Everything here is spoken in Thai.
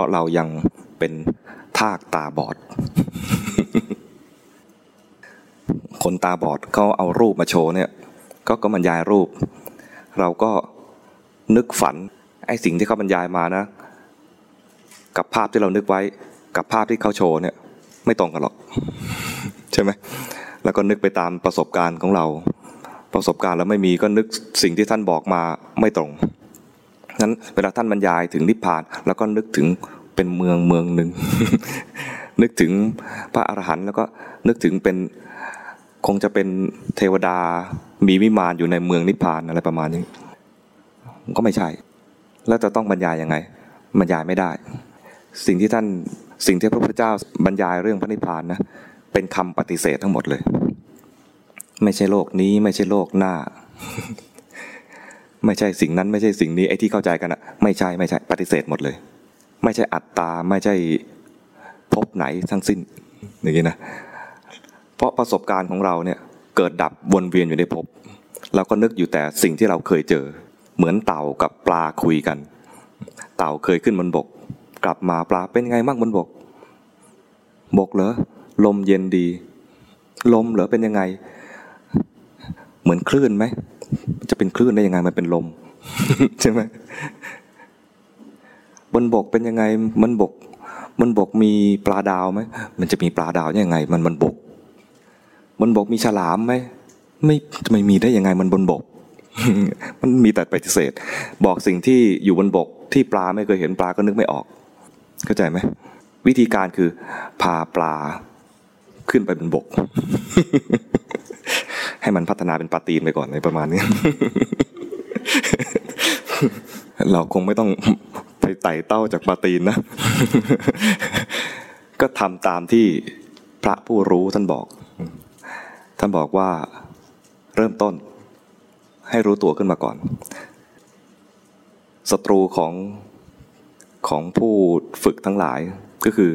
ราะเรายังเป็นทากตาบอด คนตาบอดเขาเอารูปมาโชว์เนี่ย ก็ก็บรรยายรูป เราก็นึกฝันไอ้สิ่งที่เขาบรรยายมานะ กับภาพที่เรานึกไว้ กับภาพที่เขาโชว์เนี่ย ไม่ตรงกันหรอก ใช่ไหมแล้วก็นึกไปตามประสบการณ์ของเรา ประสบการณ์แล้วไม่มีก็นึกสิ่งที่ท่านบอกมาไม่ตรง นั้นเวลาท่านบรรยายถึงนิพพาน แล้วก็นึกถึงเป็นเมืองเมืองหนึ่ง นึกถึงพระอรหันต์แล้วก็นึกถึงเป็นคงจะเป็นเทวดามีวิมานอยู่ในเมืองนิพพานอะไรประมาณนี้ ก็ไม่ใช่ แล้วจะต้องบรรยายยังไง บรรยายไม่ได้ สิ่งที่ท่านสิ่งที่พระพุทธเจ้าบรรยายเรื่องพระนิพพานนะเป็นคำปฏิเสธทั้งหมดเลย ไม่ใช่โลกนี้ไม่ใช่โลกหน้า ไม่ใช่สิ่งนั้นไม่ใช่สิ่งนี้ไอ้ที่เข้าใจกันอะไม่ใช่ไม่ใช่ปฏิเสธหมดเลย ไม่ใช่อัตตาไม่ใช่พบไหนทั้งสิ้นอย่างนี้นะเพราะประสบการณ์ของเราเนี่ยเกิดดับวนเวียนอยู่ในภพเราก็นึกอยู่แต่สิ่งที่เราเคยเจอ เหมือนเต่ากับปลาคุยกัน เต่าเคยขึ้นบนบก กลับมาปลาเป็นไงบ้างบนบก บกเหรอลมเย็นดี ลมเหรอเป็นยังไง เหมือนคลื่นไหม จะเป็นคลื่นได้ยังไงมันเป็นลมใช่ไหมบนบกเป็นยังไงมันบก มันบกมีปลาดาวไหมมันจะมีปลาดาวยังไง มันมันบกบนบกมีฉลามไหมไม่จะไม่มีได้ยังไงมันบนบก มันมีแต่ปฏิเสธ บอกสิ่งที่อยู่บนบก ที่ปลาไม่เคยเห็นปลาก็นึกไม่ออก เข้าใจไหมวิธีการคือพาปลาขึ้นไปบนบก ให้มันพัฒนาเป็นปาตีนไปก่อนในประมาณนี้ เราคงไม่ต้องไปไต่เต้าจากปาตีนนะ ก็ทำตามที่พระผู้รู้ท่านบอก ท่านบอกว่าเริ่มต้น ให้รู้ตัวขึ้นมาก่อนศัตรูของของผู้ฝึกทั้งหลายก็คือ